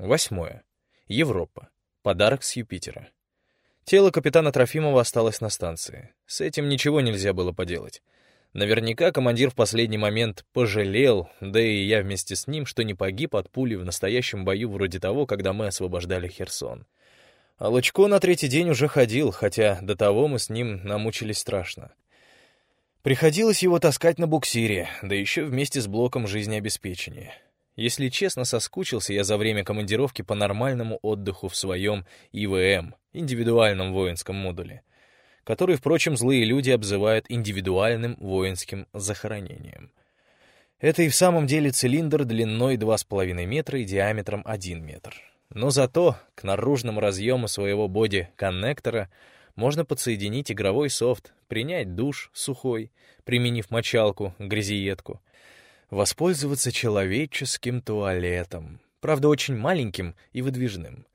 Восьмое. Европа. Подарок с Юпитера. Тело капитана Трофимова осталось на станции. С этим ничего нельзя было поделать. Наверняка командир в последний момент пожалел, да и я вместе с ним, что не погиб от пули в настоящем бою вроде того, когда мы освобождали Херсон. А Лучко на третий день уже ходил, хотя до того мы с ним намучились страшно. Приходилось его таскать на буксире, да еще вместе с блоком жизнеобеспечения. Если честно, соскучился я за время командировки по нормальному отдыху в своем ИВМ, индивидуальном воинском модуле, который, впрочем, злые люди обзывают индивидуальным воинским захоронением. Это и в самом деле цилиндр длиной 2,5 метра и диаметром 1 метр. Но зато к наружному разъему своего боди-коннектора можно подсоединить игровой софт, принять душ сухой, применив мочалку, грязиетку, воспользоваться человеческим туалетом, правда, очень маленьким и выдвижным.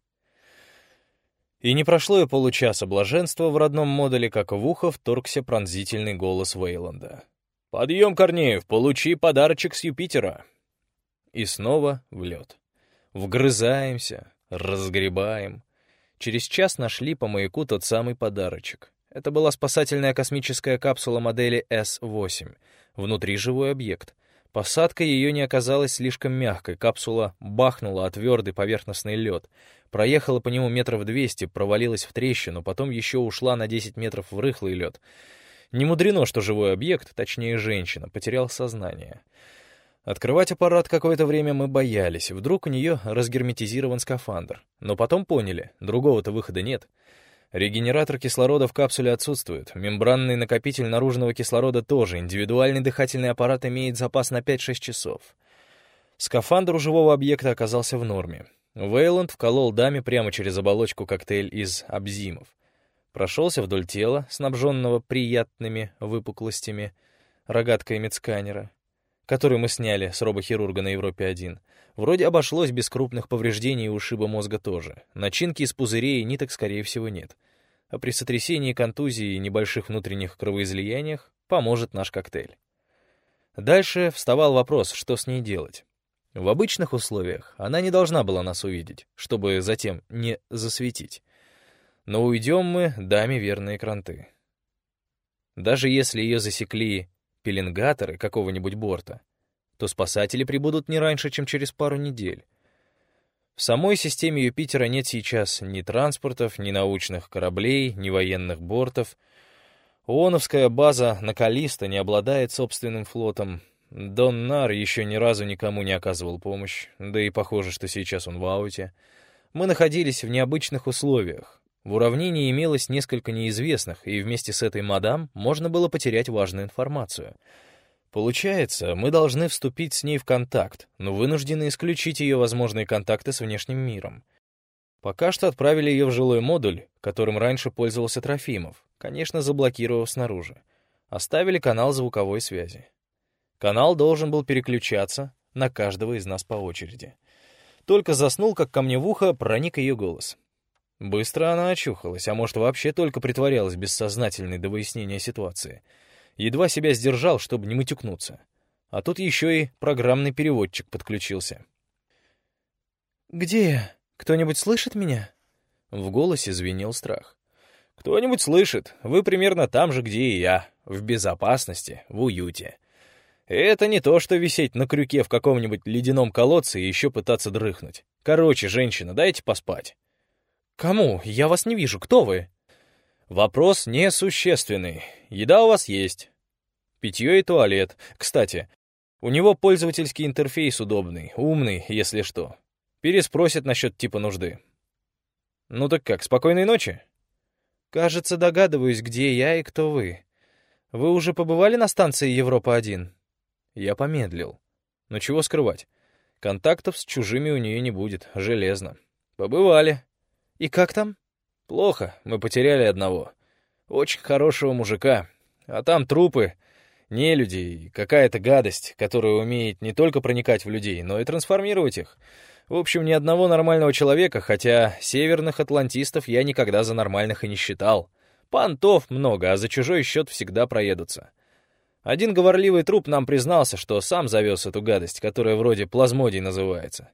И не прошло и получаса блаженства в родном модуле, как в ухо вторгся пронзительный голос Вейланда. «Подъем, Корнеев, получи подарочек с Юпитера!» И снова в лед. Вгрызаемся, разгребаем. Через час нашли по маяку тот самый подарочек. Это была спасательная космическая капсула модели С-8. Внутри живой объект. Посадка ее не оказалась слишком мягкой, капсула бахнула о твердый поверхностный лед. Проехала по нему метров двести, провалилась в трещину, потом еще ушла на 10 метров в рыхлый лед. Не мудрено, что живой объект, точнее женщина, потерял сознание. Открывать аппарат какое-то время мы боялись, вдруг у нее разгерметизирован скафандр. Но потом поняли, другого-то выхода нет. Регенератор кислорода в капсуле отсутствует, мембранный накопитель наружного кислорода тоже, индивидуальный дыхательный аппарат имеет запас на 5-6 часов. Скафандр у живого объекта оказался в норме. Вейланд вколол даме прямо через оболочку коктейль из абзимов. Прошелся вдоль тела, снабженного приятными выпуклостями, рогаткой медсканера, который мы сняли с робохирурга на Европе-1, вроде обошлось без крупных повреждений и ушиба мозга тоже. Начинки из пузырей и ниток, скорее всего, нет. А при сотрясении, контузии и небольших внутренних кровоизлияниях поможет наш коктейль. Дальше вставал вопрос, что с ней делать. В обычных условиях она не должна была нас увидеть, чтобы затем не засветить. Но уйдем мы, даме верные кранты. Даже если ее засекли пеленгаторы какого-нибудь борта, то спасатели прибудут не раньше, чем через пару недель. В самой системе Юпитера нет сейчас ни транспортов, ни научных кораблей, ни военных бортов. ООНовская база на Калисто не обладает собственным флотом. Дон Нар еще ни разу никому не оказывал помощь, да и похоже, что сейчас он в ауте. Мы находились в необычных условиях. В уравнении имелось несколько неизвестных, и вместе с этой мадам можно было потерять важную информацию. Получается, мы должны вступить с ней в контакт, но вынуждены исключить ее возможные контакты с внешним миром. Пока что отправили ее в жилой модуль, которым раньше пользовался Трофимов, конечно, заблокировав снаружи. Оставили канал звуковой связи. Канал должен был переключаться на каждого из нас по очереди. Только заснул, как ко мне в ухо проник ее голос. Быстро она очухалась, а может, вообще только притворялась бессознательной до выяснения ситуации. Едва себя сдержал, чтобы не матюкнуться. А тут еще и программный переводчик подключился. «Где я? Кто-нибудь слышит меня?» В голосе звенел страх. «Кто-нибудь слышит. Вы примерно там же, где и я. В безопасности, в уюте. Это не то, что висеть на крюке в каком-нибудь ледяном колодце и еще пытаться дрыхнуть. Короче, женщина, дайте поспать». «Кому? Я вас не вижу. Кто вы?» «Вопрос несущественный. Еда у вас есть. Питье и туалет. Кстати, у него пользовательский интерфейс удобный, умный, если что. Переспросит насчет типа нужды. Ну так как, спокойной ночи?» «Кажется, догадываюсь, где я и кто вы. Вы уже побывали на станции Европа-1?» Я помедлил. Но чего скрывать? Контактов с чужими у нее не будет, железно. Побывали. «И как там?» «Плохо, мы потеряли одного. Очень хорошего мужика. А там трупы, нелюди и какая-то гадость, которая умеет не только проникать в людей, но и трансформировать их. В общем, ни одного нормального человека, хотя северных атлантистов я никогда за нормальных и не считал. Понтов много, а за чужой счет всегда проедутся. Один говорливый труп нам признался, что сам завез эту гадость, которая вроде плазмодий называется.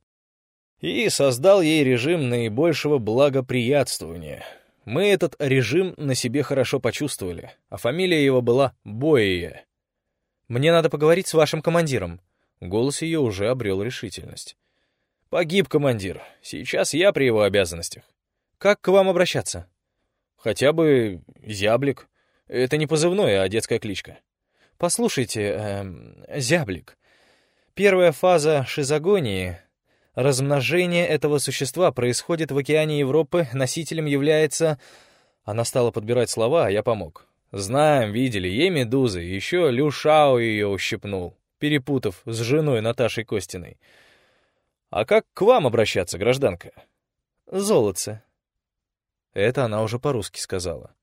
и создал ей режим наибольшего благоприятствования. Мы этот режим на себе хорошо почувствовали, а фамилия его была Боия. «Мне надо поговорить с вашим командиром». Голос ее уже обрел решительность. «Погиб командир. Сейчас я при его обязанностях». «Как к вам обращаться?» «Хотя бы Зяблик. Это не позывное, а детская кличка». «Послушайте, э, Зяблик, первая фаза шизогонии Размножение этого существа происходит в океане Европы, носителем является... Она стала подбирать слова, а я помог. Знаем, видели, ей медузы, еще Лю Шао ее ущипнул, перепутав с женой Наташей Костиной. А как к вам обращаться, гражданка? Золотце. Это она уже по-русски сказала.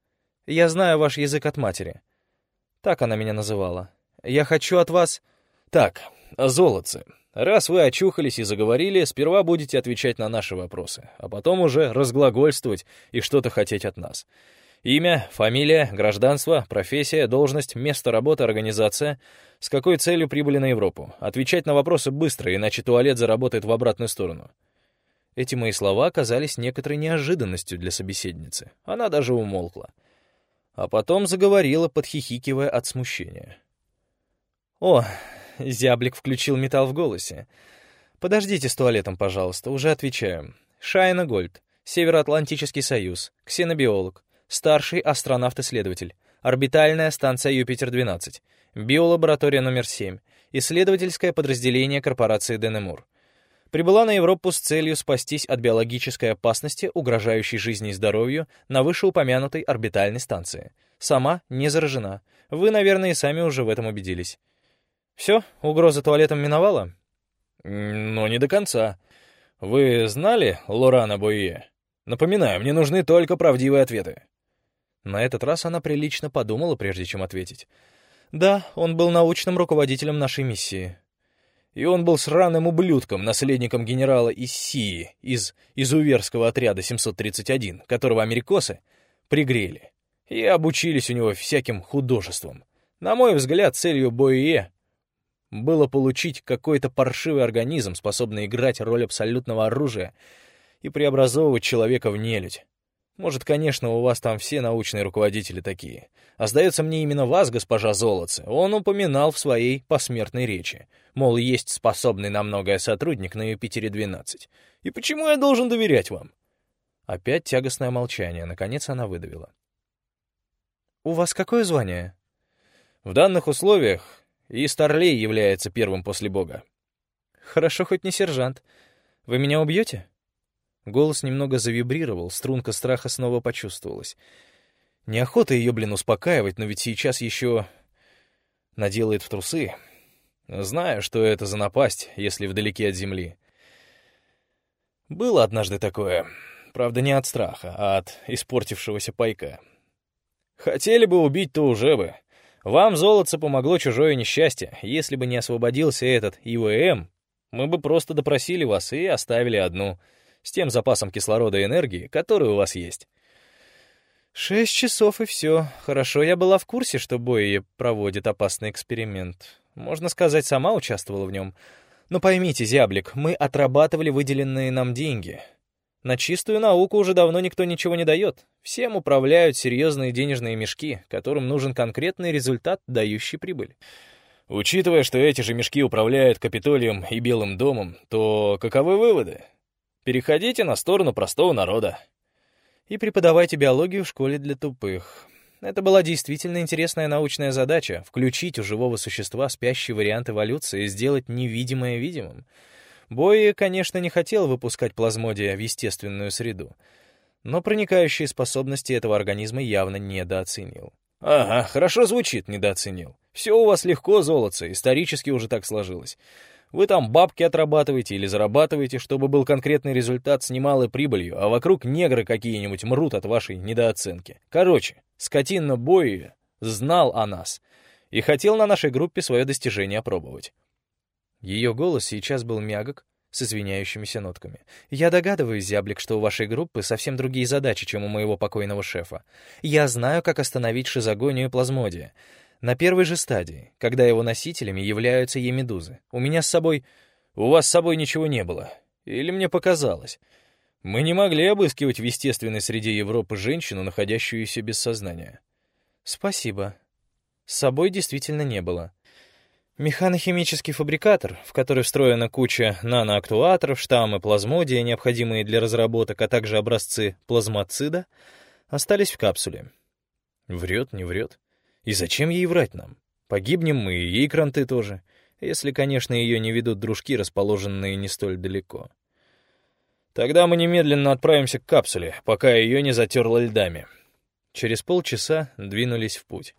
Я знаю ваш язык от матери. Так она меня называла. Я хочу от вас... Так, золотце. Раз вы очухались и заговорили, сперва будете отвечать на наши вопросы, а потом уже разглагольствовать и что-то хотеть от нас. Имя, фамилия, гражданство, профессия, должность, место работы, организация. С какой целью прибыли на Европу? Отвечать на вопросы быстро, иначе туалет заработает в обратную сторону. Эти мои слова оказались некоторой неожиданностью для собеседницы. Она даже умолкла. А потом заговорила, подхихикивая от смущения. «О, Зяблик включил металл в голосе. «Подождите с туалетом, пожалуйста, уже отвечаю. Шайна Гольд, Североатлантический союз, ксенобиолог, старший астронавт-исследователь, орбитальная станция Юпитер-12, биолаборатория номер 7, исследовательское подразделение корпорации Денемур. Прибыла на Европу с целью спастись от биологической опасности, угрожающей жизни и здоровью, на вышеупомянутой орбитальной станции. Сама не заражена. Вы, наверное, и сами уже в этом убедились. Все, угроза туалетом миновала? Но не до конца. Вы знали Лорана Бойе? Напоминаю, мне нужны только правдивые ответы. На этот раз она прилично подумала, прежде чем ответить. Да, он был научным руководителем нашей миссии. И он был сраным ублюдком, наследником генерала Иссии из изуверского отряда 731, которого америкосы пригрели и обучились у него всяким художествам. На мой взгляд, целью Бойе было получить какой-то паршивый организм, способный играть роль абсолютного оружия и преобразовывать человека в нелюдь. Может, конечно, у вас там все научные руководители такие. А сдается мне именно вас, госпожа Золотце, он упоминал в своей посмертной речи. Мол, есть способный на многое сотрудник на Юпитере-12. И почему я должен доверять вам? Опять тягостное молчание. Наконец она выдавила. «У вас какое звание?» «В данных условиях и Старлей является первым после Бога. Хорошо, хоть не сержант. Вы меня убьете? Голос немного завибрировал, струнка страха снова почувствовалась. Неохота ее, блин, успокаивать, но ведь сейчас еще наделает в трусы. Знаю, что это за напасть, если вдалеке от земли. Было однажды такое. Правда, не от страха, а от испортившегося пайка. Хотели бы убить, то уже бы. Вам, золотце, помогло чужое несчастье. Если бы не освободился этот ИВМ, мы бы просто допросили вас и оставили одну, с тем запасом кислорода и энергии, который у вас есть. Шесть часов и все. Хорошо, я была в курсе, что Бойе проводит опасный эксперимент. Можно сказать, сама участвовала в нем. Но поймите, зяблик, мы отрабатывали выделенные нам деньги. На чистую науку уже давно никто ничего не дает. Всем управляют серьезные денежные мешки, которым нужен конкретный результат, дающий прибыль. Учитывая, что эти же мешки управляют Капитолием и Белым домом, то каковы выводы? Переходите на сторону простого народа. И преподавайте биологию в школе для тупых. Это была действительно интересная научная задача — включить у живого существа спящий вариант эволюции и сделать невидимое видимым — Бойи, конечно, не хотел выпускать плазмодия в естественную среду, но проникающие способности этого организма явно недооценил. «Ага, хорошо звучит, недооценил. Все у вас легко, золотце, исторически уже так сложилось. Вы там бабки отрабатываете или зарабатываете, чтобы был конкретный результат с немалой прибылью, а вокруг негры какие-нибудь мрут от вашей недооценки. Короче, скотина Бойи знал о нас и хотел на нашей группе свое достижение опробовать. Ее голос сейчас был мягок, с извиняющимися нотками. «Я догадываюсь, зяблик, что у вашей группы совсем другие задачи, чем у моего покойного шефа. Я знаю, как остановить шизогонию плазмодия. На первой же стадии, когда его носителями являются емедузы. У меня с собой...» «У вас с собой ничего не было. Или мне показалось? Мы не могли обыскивать в естественной среде Европы женщину, находящуюся без сознания. Спасибо. С собой действительно не было. Механохимический фабрикатор, в который встроена куча наноактуаторов, штаммы плазмодия, необходимые для разработок, а также образцы плазмоцида, остались в капсуле. Врет, не врет. И зачем ей врать нам? Погибнем мы, и ей кранты тоже. Если, конечно, ее не ведут дружки, расположенные не столь далеко. Тогда мы немедленно отправимся к капсуле, пока ее не затерло льдами. Через полчаса двинулись в путь.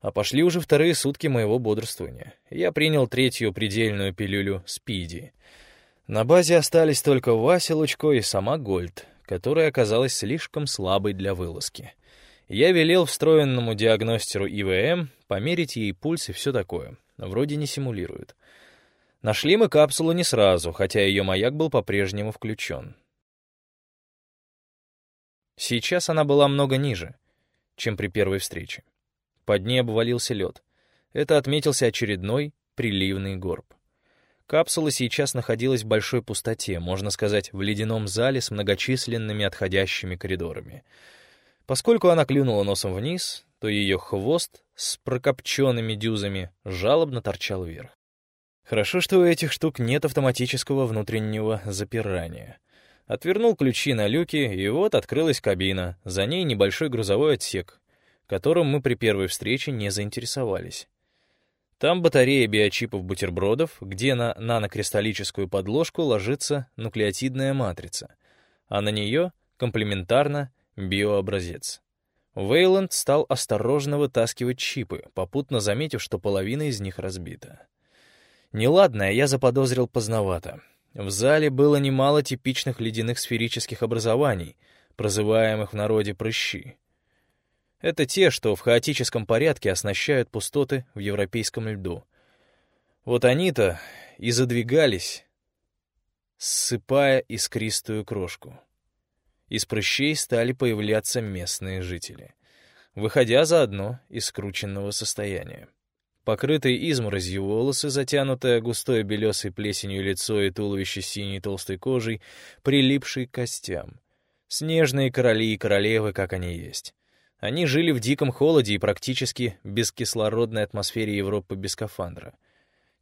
А пошли уже вторые сутки моего бодрствования. Я принял третью предельную пилюлю «Спиди». На базе остались только Вася Лучко и сама Гольд, которая оказалась слишком слабой для вылазки. Я велел встроенному диагностеру ИВМ померить ей пульс и все такое. Вроде не симулирует. Нашли мы капсулу не сразу, хотя ее маяк был по-прежнему включен. Сейчас она была много ниже, чем при первой встрече. Под ней обвалился лед. Это отметился очередной приливный горб. Капсула сейчас находилась в большой пустоте, можно сказать, в ледяном зале с многочисленными отходящими коридорами. Поскольку она клюнула носом вниз, то ее хвост с прокопченными дюзами жалобно торчал вверх. Хорошо, что у этих штук нет автоматического внутреннего запирания. Отвернул ключи на люке, и вот открылась кабина, за ней небольшой грузовой отсек, которым мы при первой встрече не заинтересовались. Там батарея биочипов-бутербродов, где на нанокристаллическую подложку ложится нуклеотидная матрица, а на нее комплементарно биообразец. Вейланд стал осторожно вытаскивать чипы, попутно заметив, что половина из них разбита. Неладное я заподозрил поздновато. В зале было немало типичных ледяных сферических образований, прозываемых в народе прыщи. Это те, что в хаотическом порядке оснащают пустоты в европейском льду. Вот они-то и задвигались, ссыпая искристую крошку. Из прыщей стали появляться местные жители, выходя заодно из скрученного состояния. Покрытые изморозью волосы, затянутое густой белесой плесенью лицо и туловище синей толстой кожей, прилипшие к костям. Снежные короли и королевы, как они есть. Они жили в диком холоде и практически без кислородной атмосфере Европы без скафандра.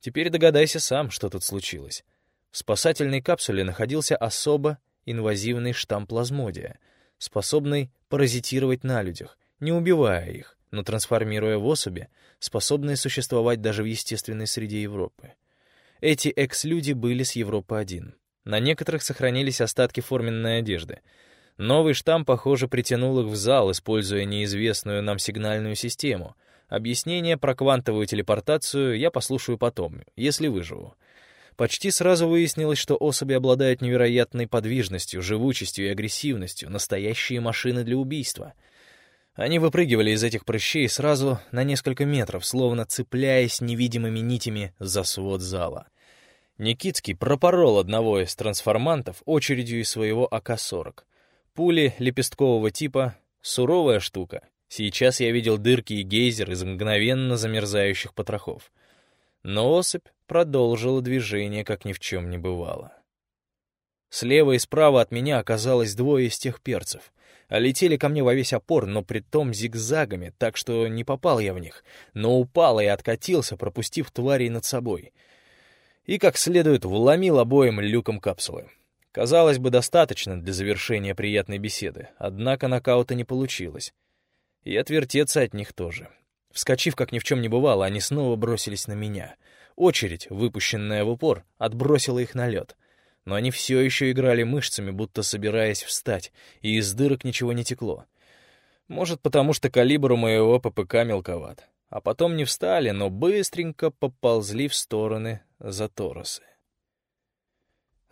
Теперь догадайся сам, что тут случилось. В спасательной капсуле находился особо инвазивный штамм плазмодия, способный паразитировать на людях, не убивая их, но трансформируя в особи, способные существовать даже в естественной среде Европы. Эти экс-люди были с Европы-1. На некоторых сохранились остатки форменной одежды — Новый штамм, похоже, притянул их в зал, используя неизвестную нам сигнальную систему. Объяснение про квантовую телепортацию я послушаю потом, если выживу. Почти сразу выяснилось, что особи обладают невероятной подвижностью, живучестью и агрессивностью, настоящие машины для убийства. Они выпрыгивали из этих прыщей сразу на несколько метров, словно цепляясь невидимыми нитями за свод зала. Никитский пропорол одного из трансформантов очередью из своего АК-40. Пули лепесткового типа — суровая штука. Сейчас я видел дырки и гейзер из мгновенно замерзающих потрохов. Но особь продолжила движение, как ни в чем не бывало. Слева и справа от меня оказалось двое из тех перцев. А летели ко мне во весь опор, но при том зигзагами, так что не попал я в них, но упал и откатился, пропустив тварей над собой. И как следует вломил обоим люком капсулы. Казалось бы, достаточно для завершения приятной беседы, однако нокаута не получилось. И отвертеться от них тоже. Вскочив, как ни в чем не бывало, они снова бросились на меня. Очередь, выпущенная в упор, отбросила их на лед. Но они все еще играли мышцами, будто собираясь встать, и из дырок ничего не текло. Может, потому что калибр у моего ППК мелковат. А потом не встали, но быстренько поползли в стороны за торосы.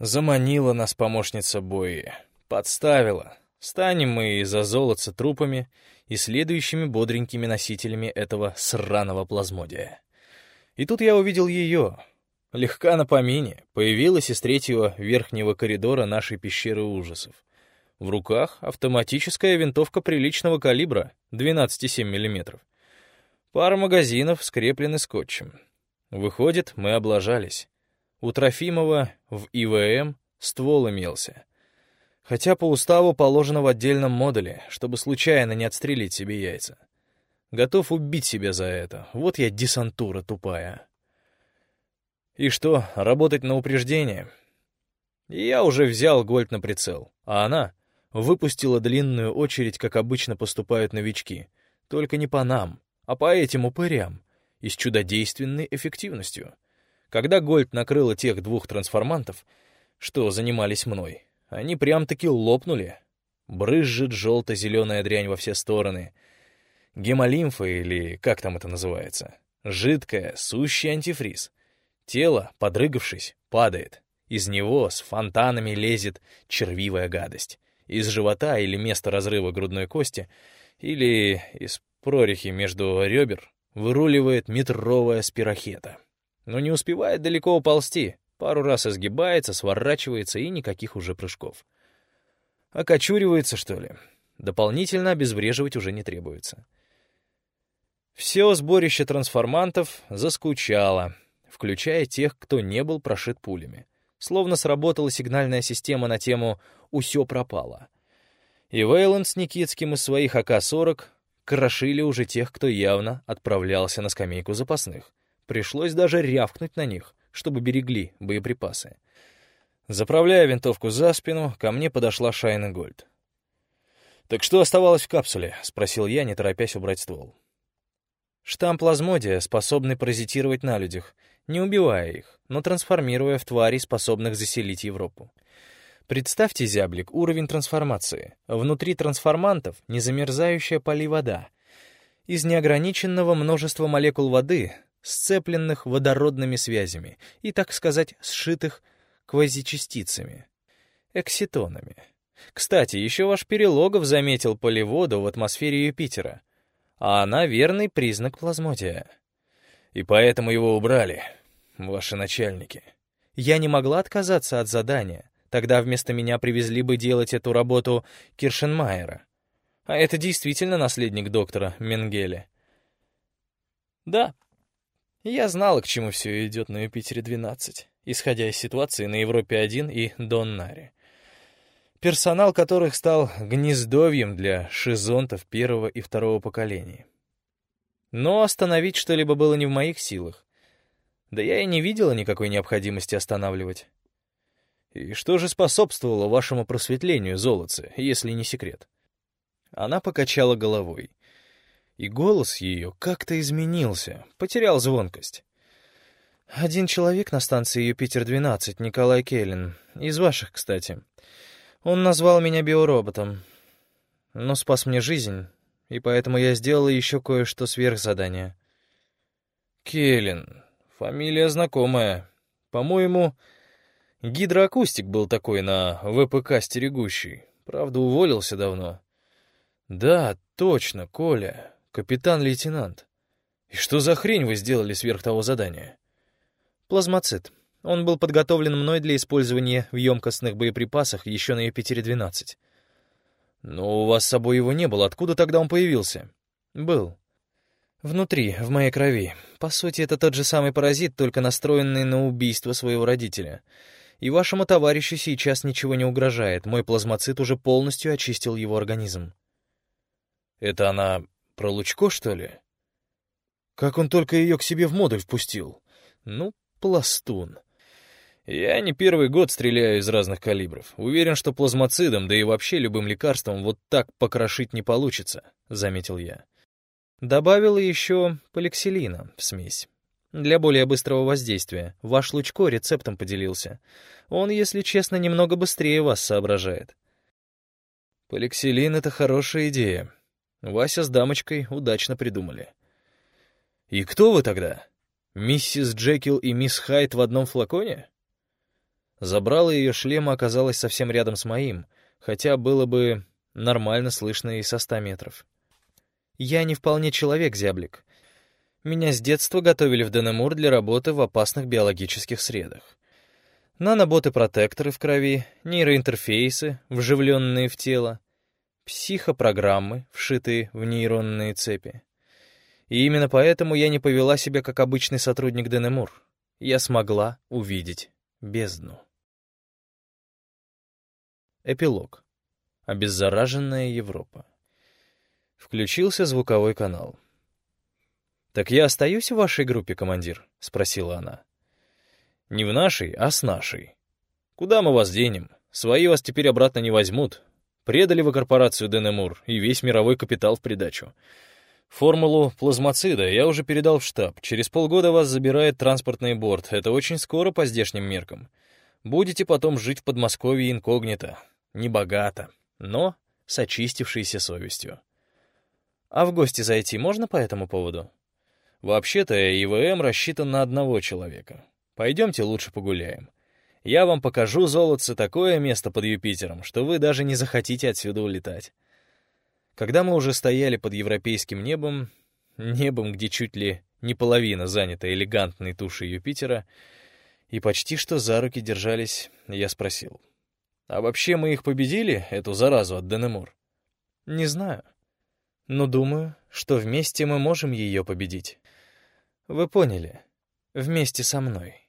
Заманила нас помощница Бои. Подставила. Станем мы из-за золотца трупами и следующими бодренькими носителями этого сраного плазмодия. И тут я увидел ее. Легка на помине, появилась из третьего верхнего коридора нашей пещеры ужасов. В руках автоматическая винтовка приличного калибра, 12,7 мм. Пара магазинов скреплены скотчем. Выходит, мы облажались. У Трофимова в ИВМ ствол имелся. Хотя по уставу положено в отдельном модуле, чтобы случайно не отстрелить себе яйца. Готов убить себя за это. Вот я десантура тупая. И что, работать на упреждение? я уже взял Гольд на прицел, а она выпустила длинную очередь, как обычно поступают новички. Только не по нам, а по этим упырям, и с чудодейственной эффективностью. Когда Гольд накрыла тех двух трансформантов, что занимались мной, они прям-таки лопнули. Брызжет желто-зеленая дрянь во все стороны. Гемолимфа или как там это называется? Жидкая, сущий антифриз. Тело, подрыгавшись, падает. Из него с фонтанами лезет червивая гадость. Из живота или места разрыва грудной кости, или из прорехи между ребер выруливает метровая спирохета. Но не успевает далеко уползти, пару раз изгибается, сворачивается и никаких уже прыжков. Окочуривается, что ли? Дополнительно обезвреживать уже не требуется. Все сборище трансформантов заскучало, включая тех, кто не был прошит пулями. Словно сработала сигнальная система на тему «Усё пропало». И Вейланд с Никитским из своих АК-40 крошили уже тех, кто явно отправлялся на скамейку запасных. Пришлось даже рявкнуть на них, чтобы берегли боеприпасы. Заправляя винтовку за спину, ко мне подошла Шайна Гольд. «Так что оставалось в капсуле?» — спросил я, не торопясь убрать ствол. Штамм плазмодия, способный паразитировать на людях, не убивая их, но трансформируя в тварей, способных заселить Европу. Представьте, зяблик, уровень трансформации. Внутри трансформантов незамерзающая поливода. Из неограниченного множества молекул воды, сцепленных водородными связями и, так сказать, сшитых квазичастицами, экситонами. Кстати, еще ваш Перелогов заметил поливоду в атмосфере Юпитера, а она верный признак плазмодия. И поэтому его убрали, ваши начальники. Я не могла отказаться от задания, тогда вместо меня привезли бы делать эту работу Киршенмайера. А это действительно наследник доктора Менгеле. Да, я знала, к чему все идет на Юпитере-12, исходя из ситуации на Европе-1 и Доннаре. Персонал которых стал гнездовьем для шизонтов первого и второго поколений. Но остановить что-либо было не в моих силах. Да я и не видела никакой необходимости останавливать. И что же способствовало вашему просветлению, золотце, если не секрет? Она покачала головой. И голос ее как-то изменился, потерял звонкость. Один человек на станции Юпитер-12, Николай Келлин, из ваших, кстати. Он назвал меня биороботом, но спас мне жизнь, и поэтому я сделала еще кое-что сверхзадание. Келлен. Фамилия знакомая. По-моему, гидроакустик был такой на ВПК стерегущий. Правда, уволился давно. Да, точно, Коля, капитан-лейтенант. И что за хрень вы сделали сверх того задания? Плазмоцит. Он был подготовлен мной для использования в емкостных боеприпасах еще на Юпитере-12. «Но у вас с собой его не было. Откуда тогда он появился?» «Был. Внутри, в моей крови. По сути, это тот же самый паразит, только настроенный на убийство своего родителя. И вашему товарищу сейчас ничего не угрожает. Мой плазмоцит уже полностью очистил его организм». «Это она про Лучко, что ли?» «Как он только ее к себе в модуль впустил?» «Ну, пластун». Я не первый год стреляю из разных калибров. Уверен, что плазмоцидом, да и вообще любым лекарством вот так покрошить не получится, заметил я. Добавила еще поликселина в смесь. Для более быстрого воздействия. Ваш Лучко рецептом поделился. Он, если честно, немного быстрее вас соображает. Поликселин — это хорошая идея. Вася с дамочкой удачно придумали. И кто вы тогда? Миссис Джекил и мисс Хайт в одном флаконе? Забрало ее шлема оказалось совсем рядом с моим, хотя было бы нормально слышно и со ста метров. Я не вполне человек, зяблик. Меня с детства готовили в Денемур для работы в опасных биологических средах. Наноботы-протекторы в крови, нейроинтерфейсы, вживленные в тело, психопрограммы, вшитые в нейронные цепи. И именно поэтому я не повела себя как обычный сотрудник Денемур. Я смогла увидеть бездну. Эпилог. Обеззараженная Европа. Включился звуковой канал. «Так я остаюсь в вашей группе, командир?» — спросила она. «Не в нашей, а с нашей. Куда мы вас денем? Свои вас теперь обратно не возьмут. Предали вы корпорацию Денемур и весь мировой капитал в придачу. Формулу плазмоцида я уже передал в штаб. Через полгода вас забирает транспортный борт. Это очень скоро по здешним меркам. Будете потом жить в Подмосковье инкогнито. Небогато, но с очистившейся совестью. А в гости зайти можно по этому поводу? Вообще-то ИВМ рассчитан на одного человека. Пойдемте лучше погуляем. Я вам покажу, золотце, такое место под Юпитером, что вы даже не захотите отсюда улетать. Когда мы уже стояли под европейским небом, небом, где чуть ли не половина занята элегантной тушей Юпитера, и почти что за руки держались, я спросил. «А вообще мы их победили, эту заразу от Денемур?» «Не знаю. Но думаю, что вместе мы можем ее победить. Вы поняли. Вместе со мной».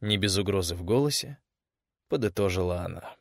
Не без угрозы в голосе подытожила она.